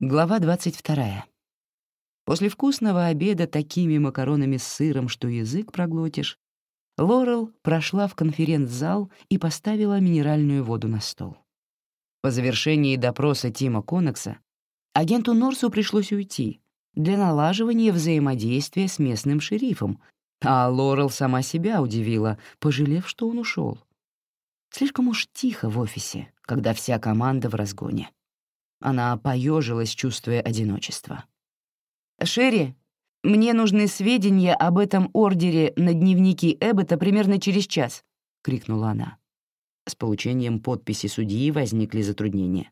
Глава 22. После вкусного обеда такими макаронами с сыром, что язык проглотишь, Лорел прошла в конференц-зал и поставила минеральную воду на стол. По завершении допроса Тима Коннекса агенту Норсу пришлось уйти для налаживания взаимодействия с местным шерифом, а Лорел сама себя удивила, пожалев, что он ушел. Слишком уж тихо в офисе, когда вся команда в разгоне. Она поежилась, чувствуя одиночество. «Шерри, мне нужны сведения об этом ордере на дневники Эббота примерно через час», — крикнула она. С получением подписи судьи возникли затруднения.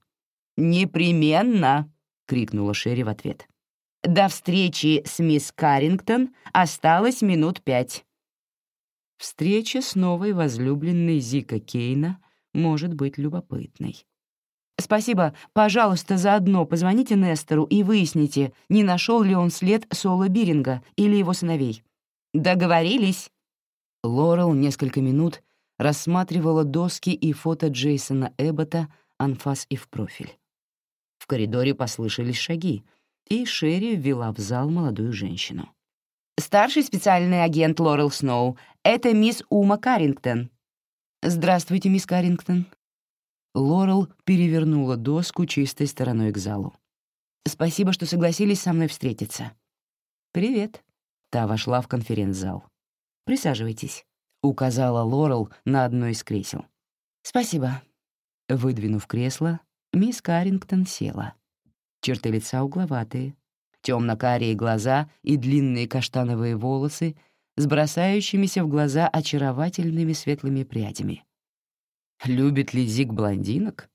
«Непременно!» — крикнула Шерри в ответ. «До встречи с мисс Каррингтон осталось минут пять». Встреча с новой возлюбленной Зика Кейна может быть любопытной. «Спасибо. Пожалуйста, заодно позвоните Нестору и выясните, не нашел ли он след Соло Биринга или его сыновей». «Договорились?» Лорел несколько минут рассматривала доски и фото Джейсона Эббота анфас и в профиль. В коридоре послышались шаги, и Шерри ввела в зал молодую женщину. «Старший специальный агент Лорел Сноу. Это мисс Ума Каррингтон». «Здравствуйте, мисс Каррингтон», Лорел перевернула доску чистой стороной к залу. «Спасибо, что согласились со мной встретиться». «Привет». Та вошла в конференц-зал. «Присаживайтесь», — указала Лорел на одно из кресел. «Спасибо». Выдвинув кресло, мисс Каррингтон села. Черты лица угловатые, темно-карие глаза и длинные каштановые волосы с бросающимися в глаза очаровательными светлыми прядями. Любит ли Зиг блондинок?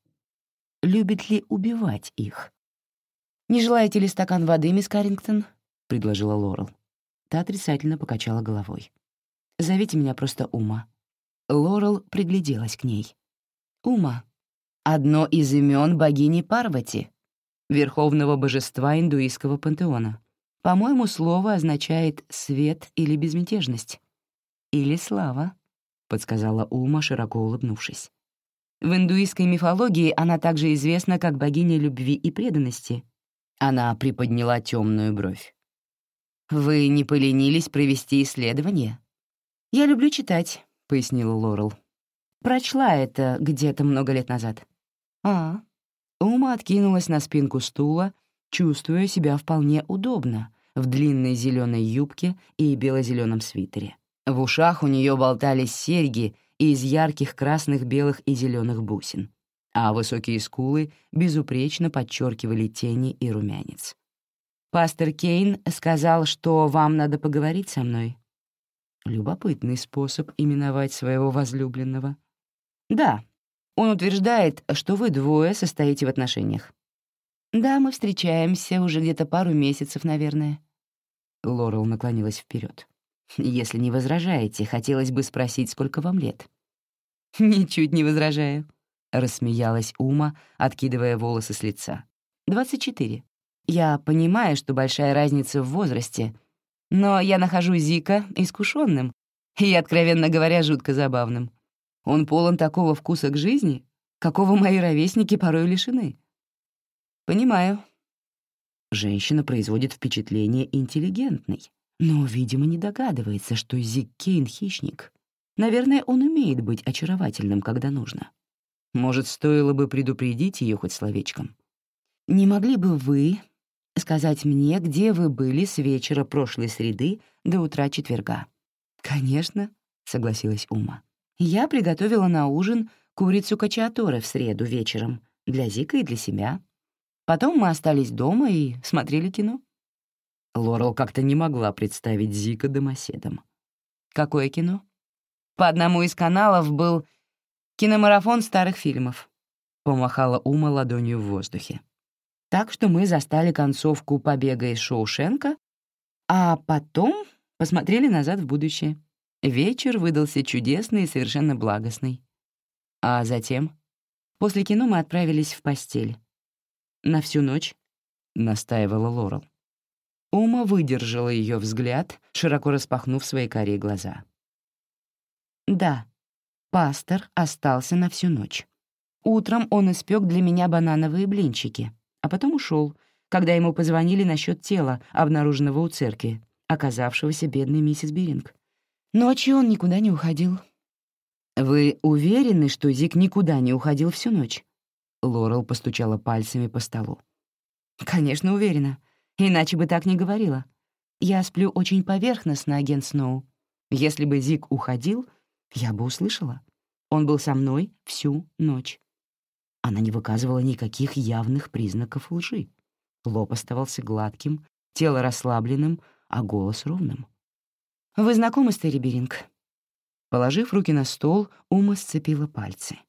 Любит ли убивать их? «Не желаете ли стакан воды, мисс Каррингтон?» — предложила Лорел. Та отрицательно покачала головой. «Зовите меня просто Ума». Лорел пригляделась к ней. «Ума. Одно из имен богини Парвати, верховного божества индуистского пантеона. По-моему, слово означает «свет» или «безмятежность». «Или слава», — подсказала Ума, широко улыбнувшись. В индуистской мифологии она также известна как богиня любви и преданности. Она приподняла темную бровь. «Вы не поленились провести исследование?» «Я люблю читать», — пояснила Лорел. «Прочла это где-то много лет назад». «А». Ума откинулась на спинку стула, чувствуя себя вполне удобно в длинной зеленой юбке и бело-зеленом свитере. В ушах у нее болтались серьги — из ярких красных, белых и зеленых бусин, а высокие скулы безупречно подчеркивали тени и румянец. «Пастор Кейн сказал, что вам надо поговорить со мной». Любопытный способ именовать своего возлюбленного. «Да, он утверждает, что вы двое состоите в отношениях». «Да, мы встречаемся уже где-то пару месяцев, наверное». Лорел наклонилась вперед. Если не возражаете, хотелось бы спросить, сколько вам лет». «Ничуть не возражаю», — рассмеялась Ума, откидывая волосы с лица. «Двадцать четыре. Я понимаю, что большая разница в возрасте, но я нахожу Зика искушенным и, откровенно говоря, жутко забавным. Он полон такого вкуса к жизни, какого мои ровесники порой лишены». «Понимаю». Женщина производит впечатление интеллигентной, но, видимо, не догадывается, что Зик Кейн — хищник. Наверное, он умеет быть очаровательным, когда нужно. Может, стоило бы предупредить ее хоть словечком. «Не могли бы вы сказать мне, где вы были с вечера прошлой среды до утра четверга?» «Конечно», — согласилась Ума. «Я приготовила на ужин курицу качаторы в среду вечером для Зика и для себя. Потом мы остались дома и смотрели кино». Лорел как-то не могла представить Зика домоседом. «Какое кино?» «По одному из каналов был киномарафон старых фильмов», — помахала Ума ладонью в воздухе. «Так что мы застали концовку побега из Шоушенка, а потом посмотрели назад в будущее. Вечер выдался чудесный и совершенно благостный. А затем, после кино мы отправились в постель. На всю ночь, — настаивала Лорел. Ума выдержала ее взгляд, широко распахнув свои карие глаза. «Да, пастор остался на всю ночь. Утром он испек для меня банановые блинчики, а потом ушел, когда ему позвонили насчет тела, обнаруженного у церкви, оказавшегося бедной миссис Биринг. Ночью он никуда не уходил. «Вы уверены, что Зик никуда не уходил всю ночь?» Лорел постучала пальцами по столу. «Конечно, уверена. Иначе бы так не говорила. Я сплю очень поверхностно, агент Сноу. Если бы Зик уходил, я бы услышала. Он был со мной всю ночь. Она не выказывала никаких явных признаков лжи. Лоб оставался гладким, тело расслабленным, а голос ровным. «Вы знакомы с Терри Беринг?» Положив руки на стол, Ума сцепила пальцы.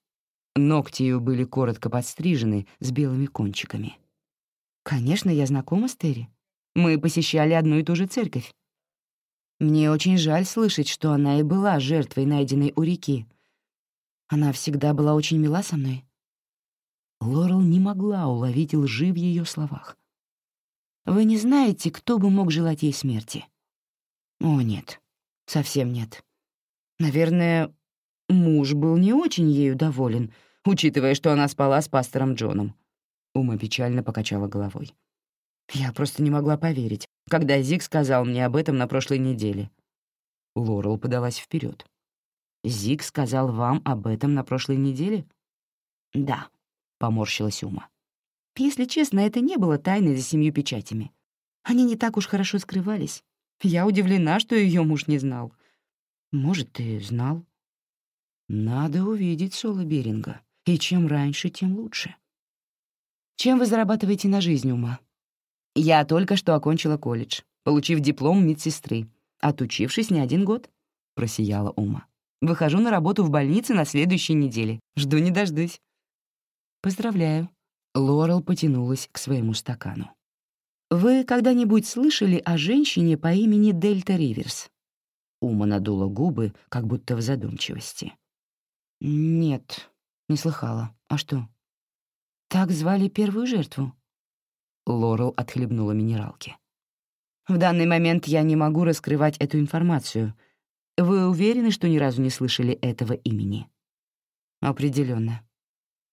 Ногти ее были коротко подстрижены, с белыми кончиками. «Конечно, я знакома с Терри. Мы посещали одну и ту же церковь. Мне очень жаль слышать, что она и была жертвой, найденной у реки. Она всегда была очень мила со мной». Лорел не могла уловить лжи в ее словах. «Вы не знаете, кто бы мог желать ей смерти?» «О, нет, совсем нет. Наверное, муж был не очень ею доволен, учитывая, что она спала с пастором Джоном». Ума печально покачала головой. «Я просто не могла поверить, когда Зик сказал мне об этом на прошлой неделе». Лорел подалась вперед. «Зик сказал вам об этом на прошлой неделе?» «Да», — поморщилась Ума. «Если честно, это не было тайной за семью печатями. Они не так уж хорошо скрывались. Я удивлена, что ее муж не знал. Может, ты знал?» «Надо увидеть Соло Беринга, и чем раньше, тем лучше». «Чем вы зарабатываете на жизнь, Ума?» «Я только что окончила колледж, получив диплом медсестры, отучившись не один год», — просияла Ума. Выхожу на работу в больнице на следующей неделе. Жду не дождусь». «Поздравляю». Лорел потянулась к своему стакану. «Вы когда-нибудь слышали о женщине по имени Дельта Риверс?» Ума надула губы, как будто в задумчивости. «Нет, не слыхала. А что?» «Так звали первую жертву?» Лорел отхлебнула минералки. «В данный момент я не могу раскрывать эту информацию», вы уверены, что ни разу не слышали этого имени? Определенно.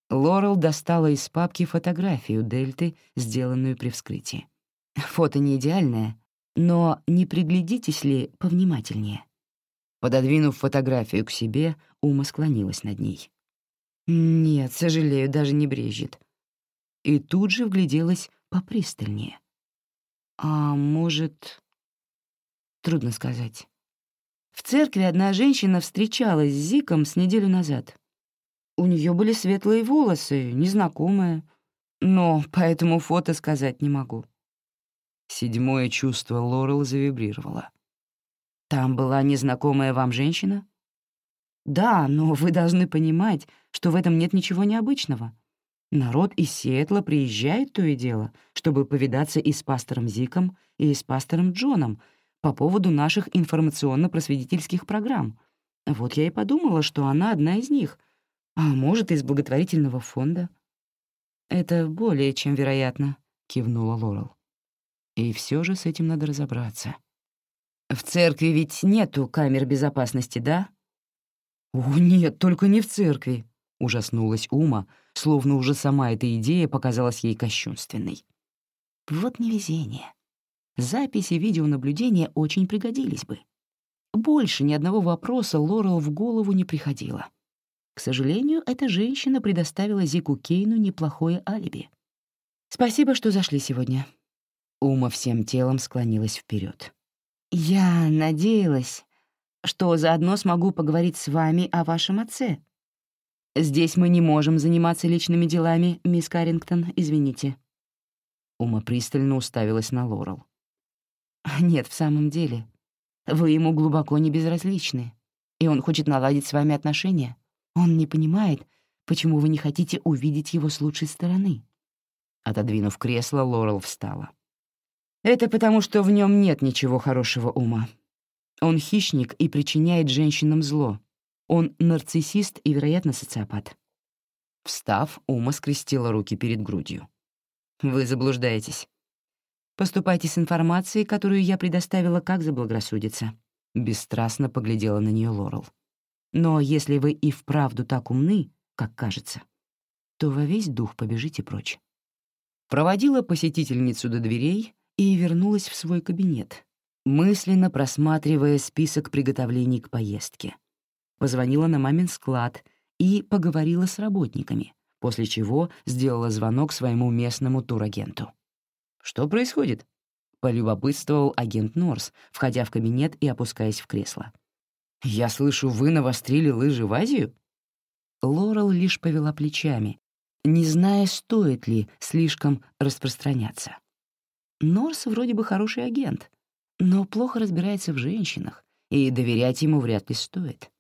Лорел достала из папки фотографию Дельты, сделанную при вскрытии. Фото не идеальное, но не приглядитесь ли повнимательнее? Пододвинув фотографию к себе, Ума склонилась над ней. «Нет, сожалею, даже не брежет». И тут же вгляделась попристальнее. «А может...» Трудно сказать. В церкви одна женщина встречалась с Зиком с неделю назад. У нее были светлые волосы, незнакомые, но по этому фото сказать не могу. Седьмое чувство Лорел завибрировало. «Там была незнакомая вам женщина?» «Да, но вы должны понимать, что в этом нет ничего необычного. Народ из Сиэтла приезжает то и дело, чтобы повидаться и с пастором Зиком, и с пастором Джоном — по поводу наших информационно-просветительских программ. Вот я и подумала, что она одна из них, а может, из благотворительного фонда. «Это более чем вероятно», — кивнула Лорел. «И все же с этим надо разобраться». «В церкви ведь нету камер безопасности, да?» «О, нет, только не в церкви», — ужаснулась Ума, словно уже сама эта идея показалась ей кощунственной. «Вот невезение. Записи видеонаблюдения очень пригодились бы. Больше ни одного вопроса Лорел в голову не приходило. К сожалению, эта женщина предоставила Зику Кейну неплохое алиби. «Спасибо, что зашли сегодня». Ума всем телом склонилась вперед. «Я надеялась, что заодно смогу поговорить с вами о вашем отце. Здесь мы не можем заниматься личными делами, мисс Каррингтон, извините». Ума пристально уставилась на Лорел. Нет, в самом деле. Вы ему глубоко не безразличны, и он хочет наладить с вами отношения. Он не понимает, почему вы не хотите увидеть его с лучшей стороны». Отодвинув кресло, Лорел встала. «Это потому, что в нем нет ничего хорошего ума. Он хищник и причиняет женщинам зло. Он нарциссист и, вероятно, социопат». Встав, Ума скрестила руки перед грудью. «Вы заблуждаетесь. Поступайте с информацией, которую я предоставила, как заблагорассудится». Бесстрастно поглядела на нее Лорел. «Но если вы и вправду так умны, как кажется, то во весь дух побежите прочь. Проводила посетительницу до дверей и вернулась в свой кабинет, мысленно просматривая список приготовлений к поездке. Позвонила на мамин склад и поговорила с работниками, после чего сделала звонок своему местному турагенту. «Что происходит?» — полюбопытствовал агент Норс, входя в кабинет и опускаясь в кресло. «Я слышу, вы навострили лыжи в Азию?» Лорел лишь повела плечами, не зная, стоит ли слишком распространяться. Норс вроде бы хороший агент, но плохо разбирается в женщинах, и доверять ему вряд ли стоит.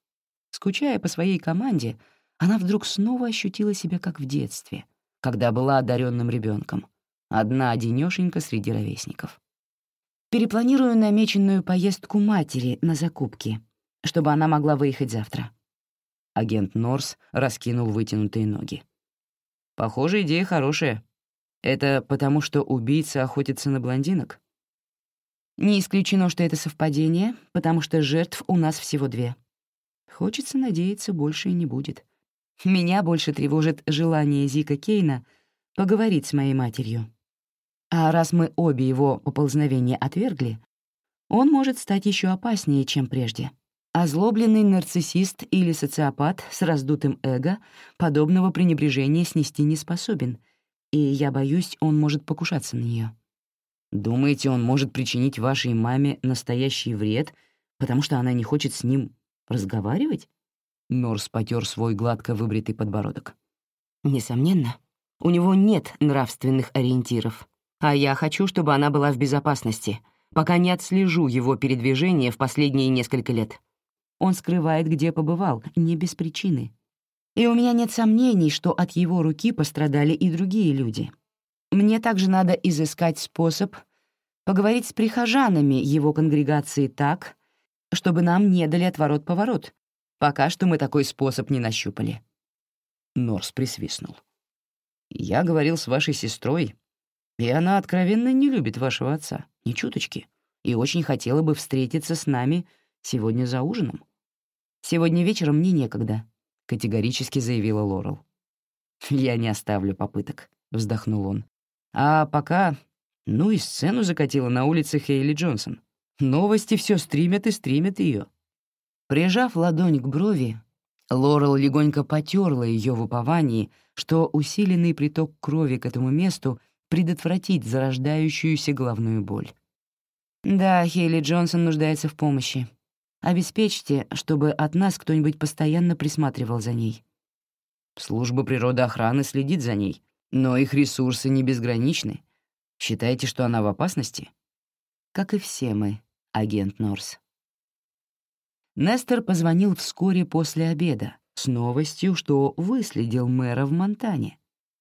Скучая по своей команде, она вдруг снова ощутила себя как в детстве, когда была одаренным ребенком, одна одинёшенька среди ровесников. «Перепланирую намеченную поездку матери на закупки, чтобы она могла выехать завтра». Агент Норс раскинул вытянутые ноги. «Похоже, идея хорошая. Это потому, что убийца охотится на блондинок?» «Не исключено, что это совпадение, потому что жертв у нас всего две. Хочется надеяться, больше и не будет. Меня больше тревожит желание Зика Кейна поговорить с моей матерью. А раз мы обе его поползновения отвергли, он может стать еще опаснее, чем прежде. Озлобленный нарциссист или социопат с раздутым эго подобного пренебрежения снести не способен, и я боюсь, он может покушаться на нее. Думаете, он может причинить вашей маме настоящий вред, потому что она не хочет с ним разговаривать? Норс потер свой гладко выбритый подбородок. Несомненно, у него нет нравственных ориентиров, а я хочу, чтобы она была в безопасности, пока не отслежу его передвижение в последние несколько лет. Он скрывает, где побывал, не без причины. И у меня нет сомнений, что от его руки пострадали и другие люди. Мне также надо изыскать способ поговорить с прихожанами его конгрегации так, чтобы нам не дали отворот-поворот. Пока что мы такой способ не нащупали». Норс присвистнул. «Я говорил с вашей сестрой, и она откровенно не любит вашего отца, ни чуточки, и очень хотела бы встретиться с нами сегодня за ужином. Сегодня вечером мне некогда», — категорически заявила Лорел. «Я не оставлю попыток», — вздохнул он. «А пока... Ну и сцену закатила на улице Хейли Джонсон. Новости все стримят и стримят ее. Прижав ладонь к брови, Лорел легонько потерла ее в уповании, что усиленный приток крови к этому месту предотвратит зарождающуюся головную боль. «Да, Хейли Джонсон нуждается в помощи. Обеспечьте, чтобы от нас кто-нибудь постоянно присматривал за ней». Служба природоохраны следит за ней, но их ресурсы не безграничны. Считаете, что она в опасности? Как и все мы, агент Норс. Нестер позвонил вскоре после обеда с новостью, что выследил мэра в Монтане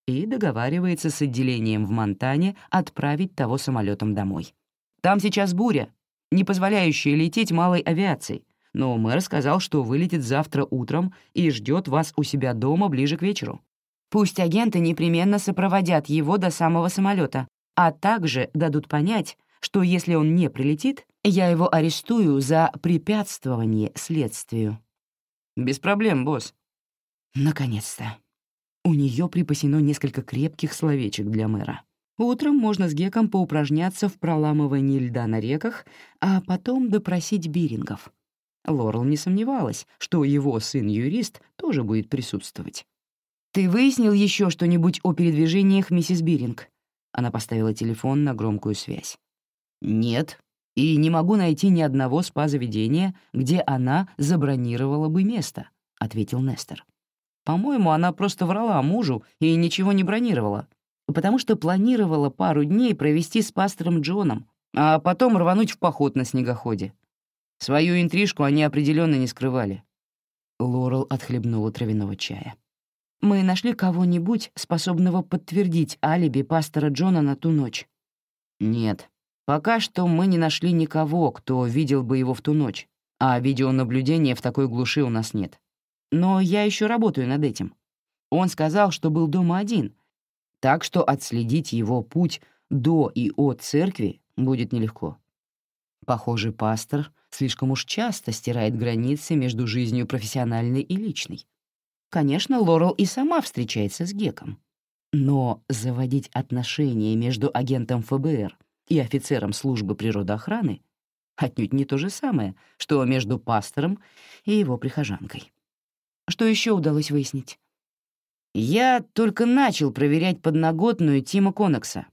и договаривается с отделением в Монтане отправить того самолетом домой. Там сейчас буря, не позволяющая лететь малой авиацией, но мэр сказал, что вылетит завтра утром и ждет вас у себя дома ближе к вечеру. Пусть агенты непременно сопроводят его до самого самолета, а также дадут понять, что если он не прилетит, я его арестую за препятствование следствию. Без проблем, босс. Наконец-то. У нее припасено несколько крепких словечек для мэра. Утром можно с Геком поупражняться в проламывании льда на реках, а потом допросить бирингов. Лорел не сомневалась, что его сын-юрист тоже будет присутствовать. «Ты выяснил еще что-нибудь о передвижениях миссис Биринг?» Она поставила телефон на громкую связь. «Нет, и не могу найти ни одного спа-заведения, где она забронировала бы место», — ответил Нестер. «По-моему, она просто врала мужу и ничего не бронировала, потому что планировала пару дней провести с пастором Джоном, а потом рвануть в поход на снегоходе. Свою интрижку они определенно не скрывали». Лорел отхлебнула травяного чая. «Мы нашли кого-нибудь, способного подтвердить алиби пастора Джона на ту ночь?» «Нет», Пока что мы не нашли никого, кто видел бы его в ту ночь, а видеонаблюдения в такой глуши у нас нет. Но я еще работаю над этим. Он сказал, что был дома один, так что отследить его путь до и от церкви будет нелегко. Похоже, пастор слишком уж часто стирает границы между жизнью профессиональной и личной. Конечно, Лорел и сама встречается с Геком. Но заводить отношения между агентом ФБР и офицером службы природоохраны отнюдь не то же самое, что между пастором и его прихожанкой. Что еще удалось выяснить? Я только начал проверять подноготную Тима Коннекса.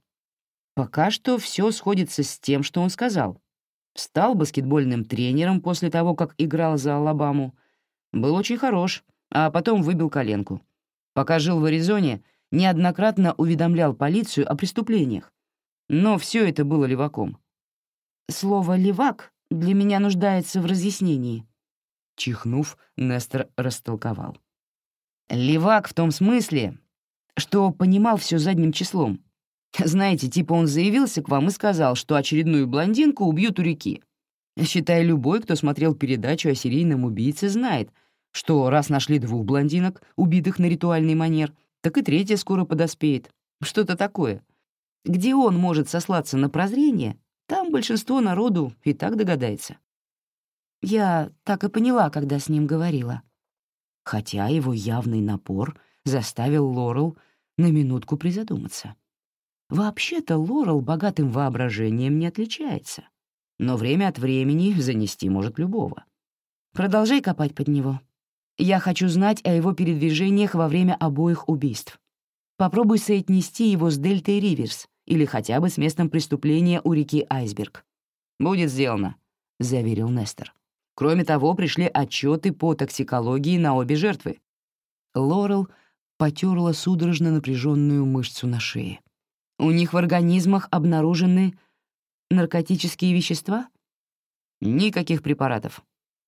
Пока что все сходится с тем, что он сказал. Стал баскетбольным тренером после того, как играл за Алабаму. Был очень хорош, а потом выбил коленку. Пока жил в Аризоне, неоднократно уведомлял полицию о преступлениях. Но все это было леваком. Слово «левак» для меня нуждается в разъяснении. Чихнув, Нестор растолковал. «Левак в том смысле, что понимал все задним числом. Знаете, типа он заявился к вам и сказал, что очередную блондинку убьют у реки. Считай, любой, кто смотрел передачу о серийном убийце, знает, что раз нашли двух блондинок, убитых на ритуальный манер, так и третья скоро подоспеет. Что-то такое. Где он может сослаться на прозрение, там большинство народу и так догадается. Я так и поняла, когда с ним говорила. Хотя его явный напор заставил Лорел на минутку призадуматься. Вообще-то Лорел богатым воображением не отличается, но время от времени занести может любого. Продолжай копать под него. Я хочу знать о его передвижениях во время обоих убийств. Попробуй соотнести его с Дельтой Риверс или хотя бы с местом преступления у реки Айсберг. «Будет сделано», — заверил Нестер. Кроме того, пришли отчеты по токсикологии на обе жертвы. Лорел потерла судорожно напряженную мышцу на шее. У них в организмах обнаружены наркотические вещества? Никаких препаратов.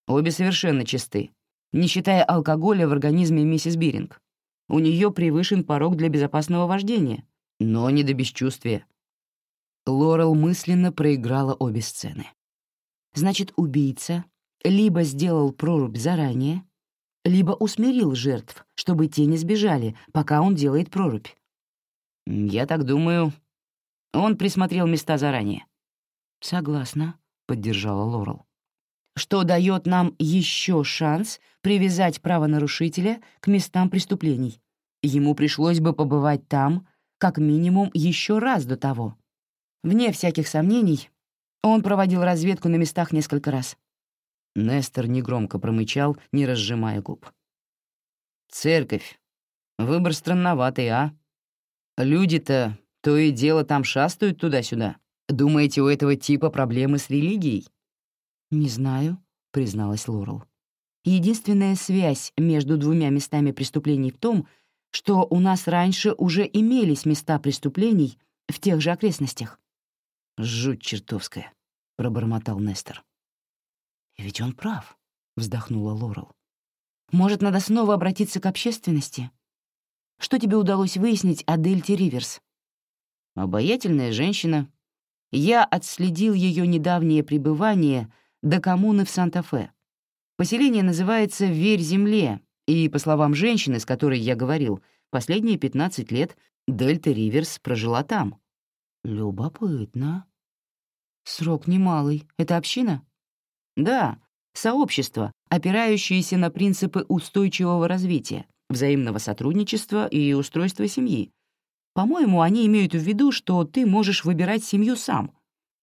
Обе совершенно чисты, не считая алкоголя в организме миссис Биринг. У нее превышен порог для безопасного вождения, но не до бесчувствия. Лорел мысленно проиграла обе сцены. Значит, убийца либо сделал прорубь заранее, либо усмирил жертв, чтобы те не сбежали, пока он делает прорубь. «Я так думаю. Он присмотрел места заранее». «Согласна», — поддержала Лорел. «Что дает нам еще шанс привязать правонарушителя к местам преступлений. Ему пришлось бы побывать там, как минимум еще раз до того. Вне всяких сомнений, он проводил разведку на местах несколько раз. Нестор негромко промычал, не разжимая губ. «Церковь. Выбор странноватый, а? Люди-то то и дело там шастают туда-сюда. Думаете, у этого типа проблемы с религией?» «Не знаю», — призналась Лорел. «Единственная связь между двумя местами преступлений в том, что у нас раньше уже имелись места преступлений в тех же окрестностях». «Жуть чертовская», — пробормотал Нестор. «И ведь он прав», — вздохнула Лорел. «Может, надо снова обратиться к общественности? Что тебе удалось выяснить о Дельте Риверс?» «Обаятельная женщина. Я отследил ее недавнее пребывание до коммуны в Санта-Фе. Поселение называется «Верь земле», и, по словам женщины, с которой я говорил, последние 15 лет Дельта Риверс прожила там. Любопытно. Срок немалый. Это община? Да, сообщество, опирающееся на принципы устойчивого развития, взаимного сотрудничества и устройства семьи. По-моему, они имеют в виду, что ты можешь выбирать семью сам.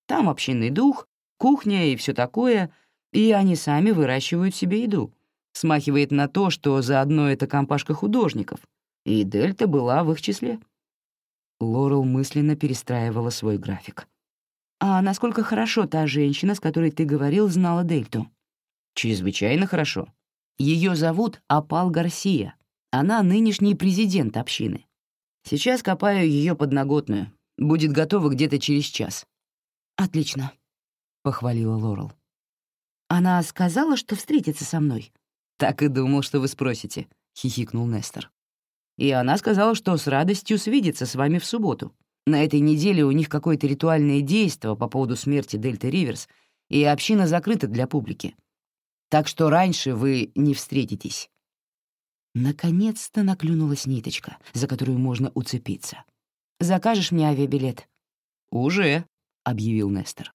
Там общинный дух, кухня и все такое, и они сами выращивают себе еду. Смахивает на то, что заодно это компашка художников, и Дельта была в их числе. Лорел мысленно перестраивала свой график. «А насколько хорошо та женщина, с которой ты говорил, знала Дельту?» «Чрезвычайно хорошо. Ее зовут Апал Гарсия. Она нынешний президент общины. Сейчас копаю ее подноготную. Будет готова где-то через час». «Отлично», — похвалила Лорел. «Она сказала, что встретится со мной?» «Так и думал, что вы спросите», — хихикнул Нестор. «И она сказала, что с радостью свидится с вами в субботу. На этой неделе у них какое-то ритуальное действо по поводу смерти Дельта Риверс, и община закрыта для публики. Так что раньше вы не встретитесь». Наконец-то наклюнулась ниточка, за которую можно уцепиться. «Закажешь мне авиабилет?» «Уже», — объявил Нестор.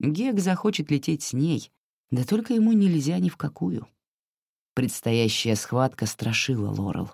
Гек захочет лететь с ней, да только ему нельзя ни в какую. Предстоящая схватка страшила Лорел.